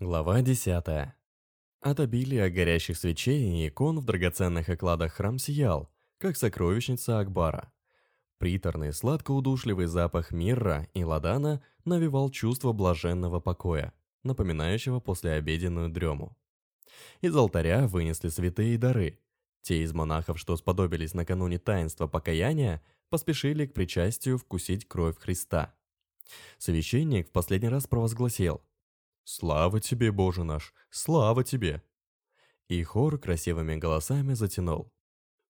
Глава 10. От обилия горящих свечей и икон в драгоценных окладах храм сиял, как сокровищница Акбара. Приторный, сладко-удушливый запах мирра и ладана навевал чувство блаженного покоя, напоминающего послеобеденную дрему. Из алтаря вынесли святые дары. Те из монахов, что сподобились накануне таинства покаяния, поспешили к причастию вкусить кровь Христа. Священник в последний раз провозгласил «Слава тебе, Боже наш! Слава тебе!» И хор красивыми голосами затянул.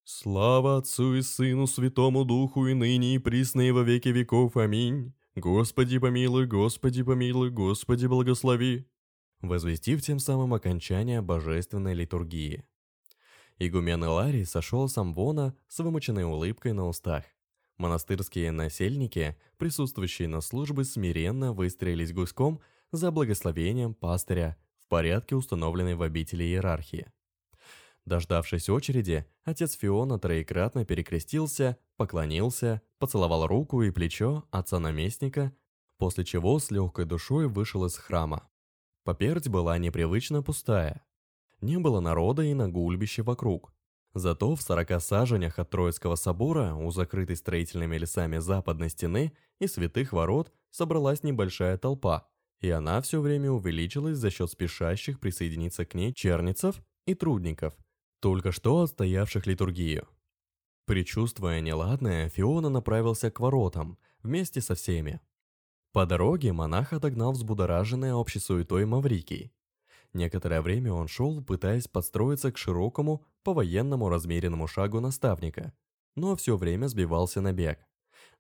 «Слава Отцу и Сыну, Святому Духу, и ныне и присно и во веки веков. Аминь! Господи помилуй, Господи помилуй, Господи благослови!» Возвестив тем самым окончание божественной литургии. Игумен Иларий сошел с амвона с вымученной улыбкой на устах. Монастырские насельники, присутствующие на службе, смиренно выстроились гуськом за благословением пастыря в порядке, установленной в обители иерархии. Дождавшись очереди, отец Фиона троекратно перекрестился, поклонился, поцеловал руку и плечо отца-наместника, после чего с легкой душой вышел из храма. Поперть была непривычно пустая. Не было народа и на гульбище вокруг. Зато в сорока саженях от Троицкого собора, у закрытой строительными лесами западной стены и святых ворот, собралась небольшая толпа, и она все время увеличилась за счет спешащих присоединиться к ней черницев и трудников, только что отстоявших литургию. Причувствуя неладное, Фиона направился к воротам вместе со всеми. По дороге монах отогнал взбудораженный общей суетой Маврикий. Некоторое время он шел, пытаясь подстроиться к широкому, по-военному размеренному шагу наставника, но все время сбивался на бег.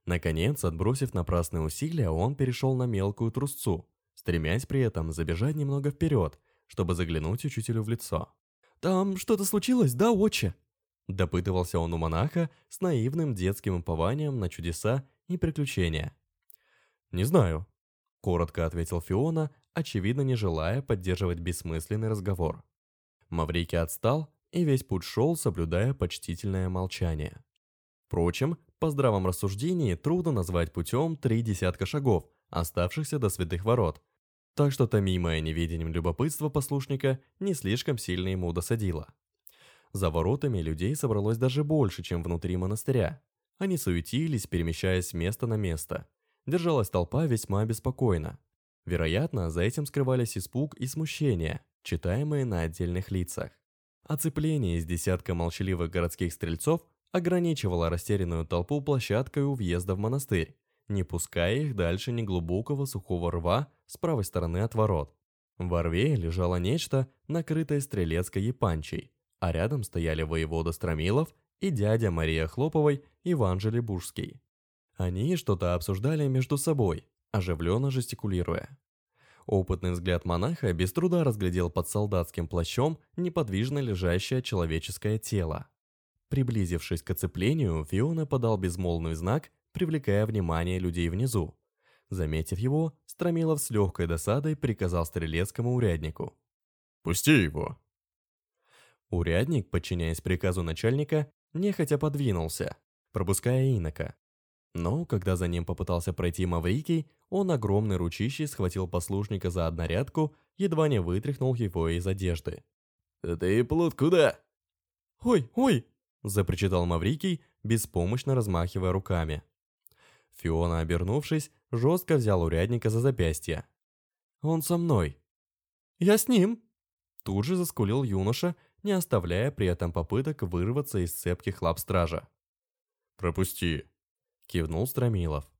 Наконец, отбросив напрасные усилия, он перешел на мелкую трусцу, стремясь при этом забежать немного вперед, чтобы заглянуть учителю в лицо. «Там что-то случилось, да, отче?» Допытывался он у монаха с наивным детским упованием на чудеса и приключения. «Не знаю», — коротко ответил Фиона, очевидно не желая поддерживать бессмысленный разговор. Маврикий отстал и весь путь шел, соблюдая почтительное молчание. Впрочем, по здравом рассуждении трудно назвать путем три десятка шагов, оставшихся до святых ворот, так что томимое неведением любопытство послушника не слишком сильно ему досадило. За воротами людей собралось даже больше, чем внутри монастыря. Они суетились, перемещаясь с места на место. Держалась толпа весьма беспокойно. Вероятно, за этим скрывались испуг и смущение, читаемые на отдельных лицах. Оцепление из десятка молчаливых городских стрельцов ограничивало растерянную толпу площадкой у въезда в монастырь, не пуская их дальше неглубокого сухого рва с правой стороны от ворот. В рве лежало нечто, накрытое стрелецкой епанчей, а рядом стояли воевода Стромилов и дядя Мария Хлоповой Иван Желебужский. Они что-то обсуждали между собой, оживленно жестикулируя. Опытный взгляд монаха без труда разглядел под солдатским плащом неподвижно лежащее человеческое тело. Приблизившись к оцеплению, Фиона подал безмолвный знак привлекая внимание людей внизу. Заметив его, Стромилов с легкой досадой приказал стрелецкому уряднику. «Пусти его!» Урядник, подчиняясь приказу начальника, нехотя подвинулся, пропуская инока. Но, когда за ним попытался пройти Маврикий, он огромной ручищей схватил послушника за однорядку, едва не вытряхнул его из одежды. «Ты, плут, куда?» «Ой, ой!» – запричитал Маврикий, беспомощно размахивая руками. Фиона, обернувшись, жестко взял урядника за запястье. «Он со мной». «Я с ним!» Тут же заскулил юноша, не оставляя при этом попыток вырваться из цепких лап стража. «Пропусти!» – кивнул Стромилов.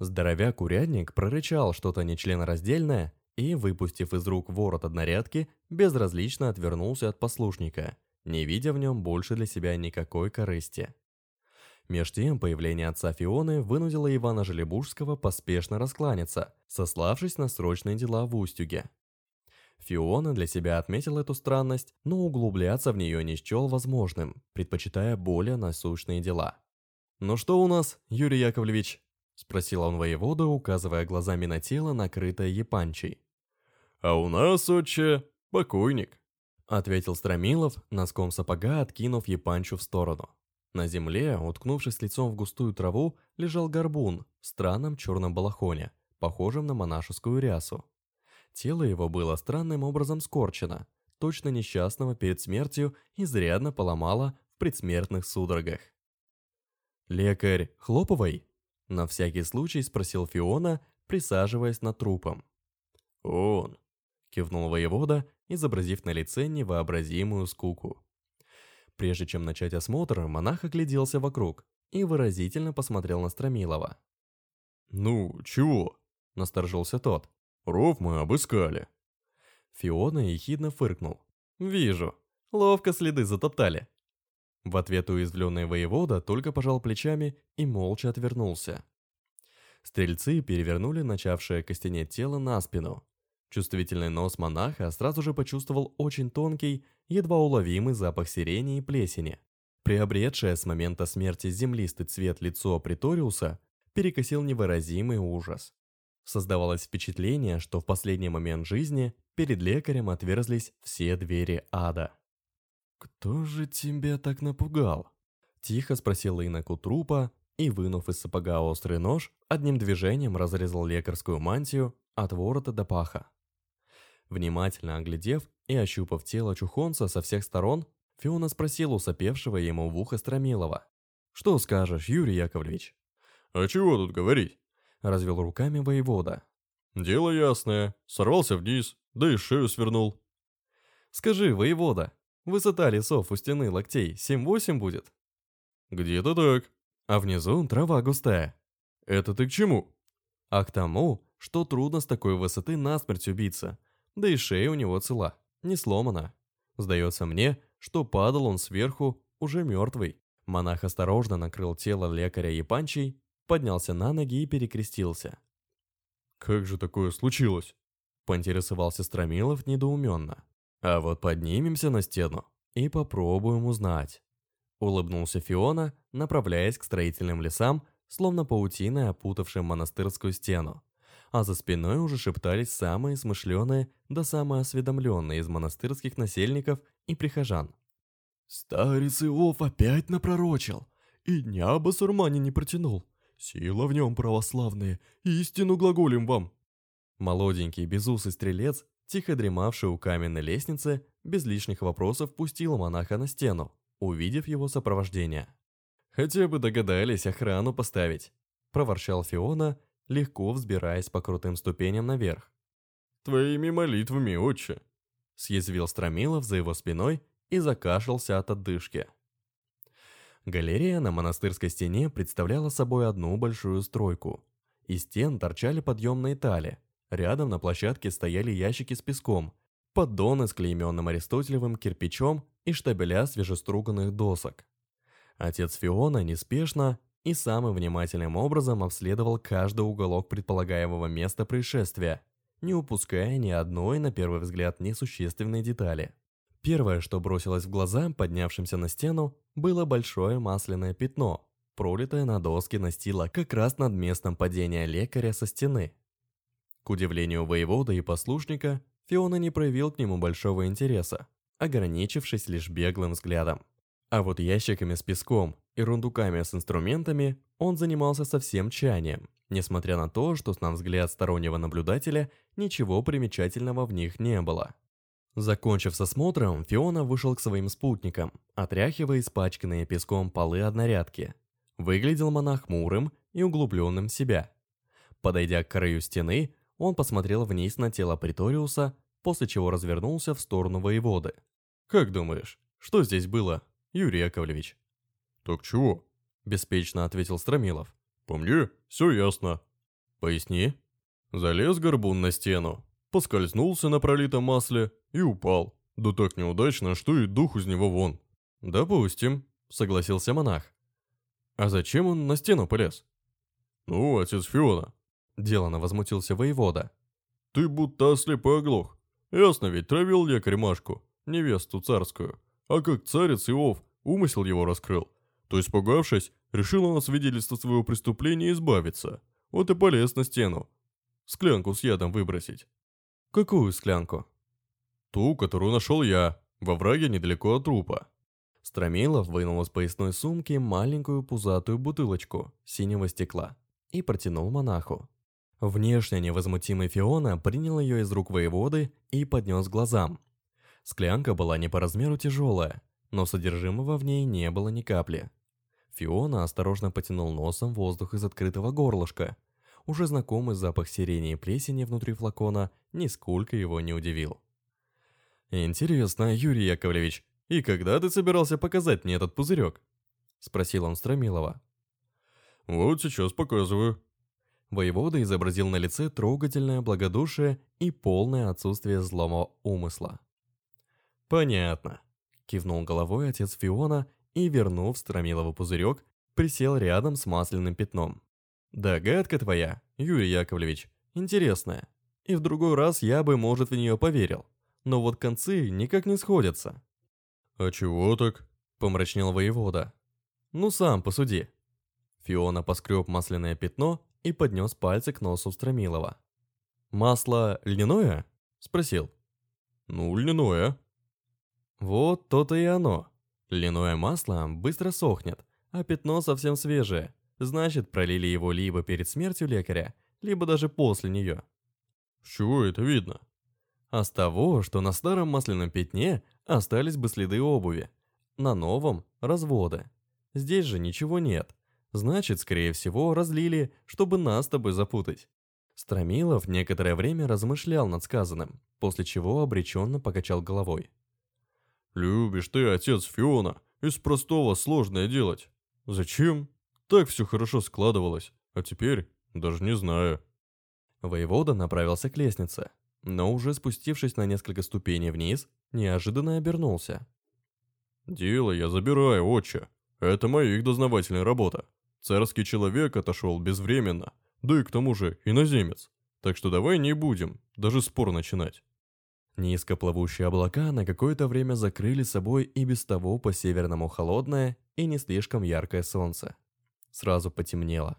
Здоровяк-урядник прорычал что-то нечленораздельное и, выпустив из рук ворот однорядки, безразлично отвернулся от послушника, не видя в нем больше для себя никакой корысти. Меж тем, появление отца Фионы вынудило Ивана Желебужского поспешно раскланяться, сославшись на срочные дела в Устюге. Фиона для себя отметил эту странность, но углубляться в нее не счел возможным, предпочитая более насущные дела. «Ну что у нас, Юрий Яковлевич?» – спросил он воевода, указывая глазами на тело, накрытое епанчей. «А у нас, отче, покойник», – ответил Стромилов, носком сапога откинув епанчу в сторону. На земле, уткнувшись лицом в густую траву, лежал горбун в странном черном балахоне, похожем на монашескую рясу. Тело его было странным образом скорчено, точно несчастного перед смертью изрядно поломало в предсмертных судорогах. «Лекарь Хлоповой?» — на всякий случай спросил Фиона, присаживаясь над трупом. «Он», — кивнул воевода, изобразив на лице невообразимую скуку. Прежде чем начать осмотр, монах огляделся вокруг и выразительно посмотрел на Стромилова. «Ну, чего?» – насторожился тот. «Ров мы обыскали». Фиона ехидно фыркнул. «Вижу. Ловко следы затоптали». В ответ уязвленный воевода только пожал плечами и молча отвернулся. Стрельцы перевернули начавшее костенеть тело на спину. Чувствительный нос монаха сразу же почувствовал очень тонкий, едва уловимый запах сирени и плесени. Приобретшее с момента смерти землистый цвет лицо Приториуса перекосил невыразимый ужас. Создавалось впечатление, что в последний момент жизни перед лекарем отверзлись все двери ада. «Кто же тебя так напугал?» Тихо спросил инок у трупа и, вынув из сапога острый нож, одним движением разрезал лекарскую мантию от ворота до паха. Внимательно оглядев и ощупав тело чухонца со всех сторон, Фиона спросил у сопевшего ему в ухо Стромилова. «Что скажешь, Юрий Яковлевич?» «А чего тут говорить?» – развел руками воевода. «Дело ясное. Сорвался вниз, да и шею свернул». «Скажи, воевода, высота лесов у стены локтей 7-8 будет?» «Где-то так. А внизу трава густая». «Это ты к чему?» «А к тому, что трудно с такой высоты насмерть убиться. Да и шея у него цела, не сломана. Сдается мне, что падал он сверху, уже мертвый. Монах осторожно накрыл тело лекаря Епанчий, поднялся на ноги и перекрестился. «Как же такое случилось?» – поинтересовался Стромилов недоуменно. «А вот поднимемся на стену и попробуем узнать». Улыбнулся Фиона, направляясь к строительным лесам, словно паутиной опутавшим монастырскую стену а за спиной уже шептались самые смышленые да самые осведомленные из монастырских насельников и прихожан. «Старец Иов опять напророчил, и дня басурмане не протянул. Сила в нем православная, истину глаголим вам». Молоденький безусый стрелец, тихо дремавший у каменной лестницы, без лишних вопросов пустил монаха на стену, увидев его сопровождение. «Хотя бы догадались охрану поставить», – проворчал Фиона легко взбираясь по крутым ступеням наверх. «Твоими молитвами, отче!» съязвил Стромилов за его спиной и закашлялся от отдышки. Галерея на монастырской стене представляла собой одну большую стройку. Из стен торчали подъемные тали, рядом на площадке стояли ящики с песком, поддоны с клейменным аристотелевым кирпичом и штабеля свежеструганных досок. Отец Фиона неспешно, и самым внимательным образом обследовал каждый уголок предполагаемого места происшествия, не упуская ни одной, на первый взгляд, несущественной детали. Первое, что бросилось в глаза поднявшимся на стену, было большое масляное пятно, пролитое на доски настила как раз над местом падения лекаря со стены. К удивлению воевода и послушника, Фиона не проявил к нему большого интереса, ограничившись лишь беглым взглядом. А вот ящиками с песком и рундуками с инструментами он занимался со всем чаянием, несмотря на то, что, с нам взгляд стороннего наблюдателя, ничего примечательного в них не было. Закончив с осмотром, Фиона вышел к своим спутникам, отряхивая испачканные песком полы однорядки. Выглядел монах хмурым и углубленным в себя. Подойдя к краю стены, он посмотрел вниз на тело Приториуса, после чего развернулся в сторону воеводы. «Как думаешь, что здесь было, Юрий Яковлевич?» «Так чего?» – беспечно ответил Стромилов. «По мне, все ясно». «Поясни». Залез горбун на стену, поскользнулся на пролитом масле и упал. Да так неудачно, что и дух из него вон. «Допустим», – согласился монах. «А зачем он на стену полез?» «Ну, отец Фиона», – делано возмутился воевода. «Ты будто ослеп и оглох. Ясно ведь, травил лекарь Машку, невесту царскую. А как царец Иов умысел его раскрыл, то, испугавшись, решил он от свидетельства своего преступления избавиться. Вот и полез на стену. Склянку с ядом выбросить. Какую склянку? Ту, которую нашел я, во враге недалеко от трупа. Стромилов вынул из поясной сумки маленькую пузатую бутылочку синего стекла и протянул монаху. Внешне невозмутимый Фиона принял ее из рук воеводы и поднес глазам. Склянка была не по размеру тяжелая, но содержимого в ней не было ни капли. Фиона осторожно потянул носом воздух из открытого горлышка. Уже знакомый запах сирени и плесени внутри флакона нисколько его не удивил. «Интересно, Юрий Яковлевич, и когда ты собирался показать мне этот пузырек?» Спросил он Стромилова. «Вот сейчас показываю». Воевода изобразил на лице трогательное благодушие и полное отсутствие злого умысла. «Понятно», — кивнул головой отец Фиона и, вернув Стромилова пузырек, присел рядом с масляным пятном. «Догадка твоя, Юрий Яковлевич, интересная, и в другой раз я бы, может, в нее поверил, но вот концы никак не сходятся». «А чего так?» — помрачнел воевода. «Ну сам посуди». Фиона поскреб масляное пятно и поднес пальцы к носу Стромилова. «Масло льняное?» — спросил. «Ну, льняное». «Вот то-то и оно. Льняное масло быстро сохнет, а пятно совсем свежее. Значит, пролили его либо перед смертью лекаря, либо даже после нее. С чего это видно? А с того, что на старом масляном пятне остались бы следы обуви. На новом – разводы. Здесь же ничего нет. Значит, скорее всего, разлили, чтобы нас с тобой запутать. Стромилов некоторое время размышлял над сказанным, после чего обреченно покачал головой. «Любишь ты, отец Фиона, из простого сложное делать. Зачем? Так все хорошо складывалось, а теперь даже не знаю». Воевода направился к лестнице, но уже спустившись на несколько ступеней вниз, неожиданно обернулся. «Дело я забираю, отче. Это моя их дознавательная работа. Царский человек отошел безвременно, да и к тому же иноземец. Так что давай не будем даже спор начинать». Низкоплывущие облака на какое-то время закрыли собой и без того по-северному холодное и не слишком яркое солнце. Сразу потемнело.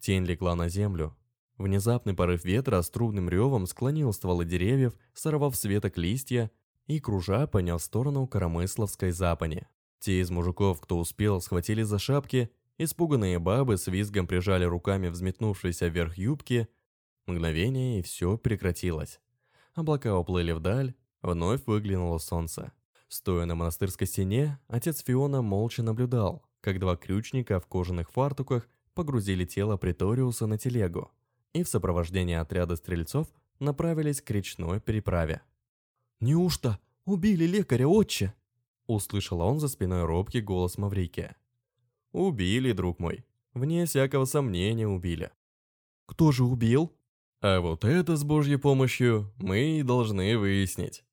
Тень легла на землю. Внезапный порыв ветра с трубным ревом склонил стволы деревьев, сорвав с веток листья и, кружа, понес в сторону Коромысловской запани. Те из мужиков, кто успел, схватили за шапки, испуганные бабы с визгом прижали руками взметнувшиеся вверх юбки. Мгновение, и все прекратилось. Облака уплыли вдаль, вновь выглянуло солнце. Стоя на монастырской стене, отец Фиона молча наблюдал, как два крючника в кожаных фартуках погрузили тело Приториуса на телегу и в сопровождении отряда стрельцов направились к речной переправе. «Неужто убили лекаря, отче?» Услышал он за спиной робкий голос Маврикия. «Убили, друг мой. Вне всякого сомнения убили». «Кто же убил?» А вот это с Божьей помощью мы и должны выяснить.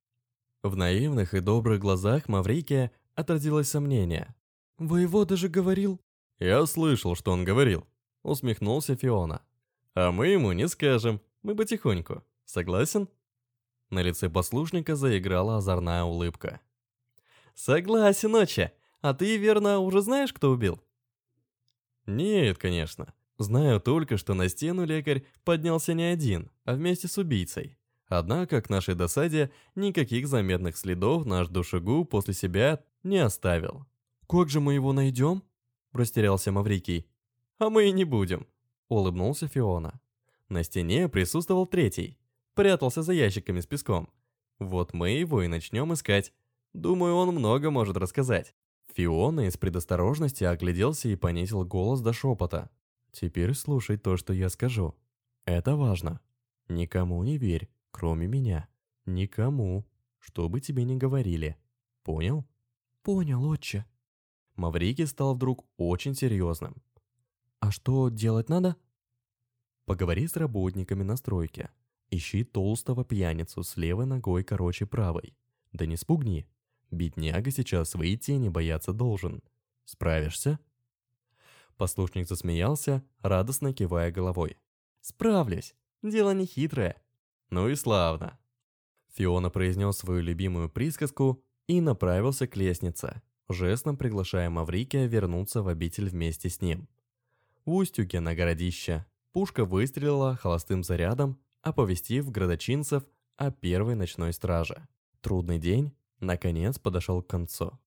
В наивных и добрых глазах Маврикия отразилось сомнение. «Воевода же говорил...» «Я слышал, что он говорил», — усмехнулся Фиона. «А мы ему не скажем, мы потихоньку. Согласен?» На лице послушника заиграла озорная улыбка. «Согласен, отче. А ты, верно, уже знаешь, кто убил?» «Нет, конечно. Знаю только, что на стену лекарь поднялся не один, а вместе с убийцей. Однако, к нашей досаде, никаких заметных следов наш душегуб после себя не оставил. «Как же мы его найдем?» – растерялся Маврикий. «А мы и не будем», – улыбнулся Фиона. На стене присутствовал третий, прятался за ящиками с песком. Вот мы его и начнем искать. Думаю, он много может рассказать. Фиона из предосторожности огляделся и понизил голос до шепота. Теперь слушай то, что я скажу. Это важно. Никому не верь, кроме меня. Никому, что бы тебе ни говорили. Понял? Понял, отче. Маврикий стал вдруг очень серьезным. А что делать надо? Поговори с работниками на стройке. Ищи толстого пьяницу с левой ногой короче правой. Да не спугни. Бедняга сейчас свои тени бояться должен. Справишься? Послушник засмеялся, радостно кивая головой. «Справлюсь. Дело не хитрое». «Ну и славно». Фиона произнес свою любимую присказку и направился к лестнице, жестом приглашая Маврикия вернуться в обитель вместе с ним. В устюге на городище пушка выстрелила холостым зарядом, оповестив градочинцев о первой ночной страже. Трудный день, наконец, подошел к концу.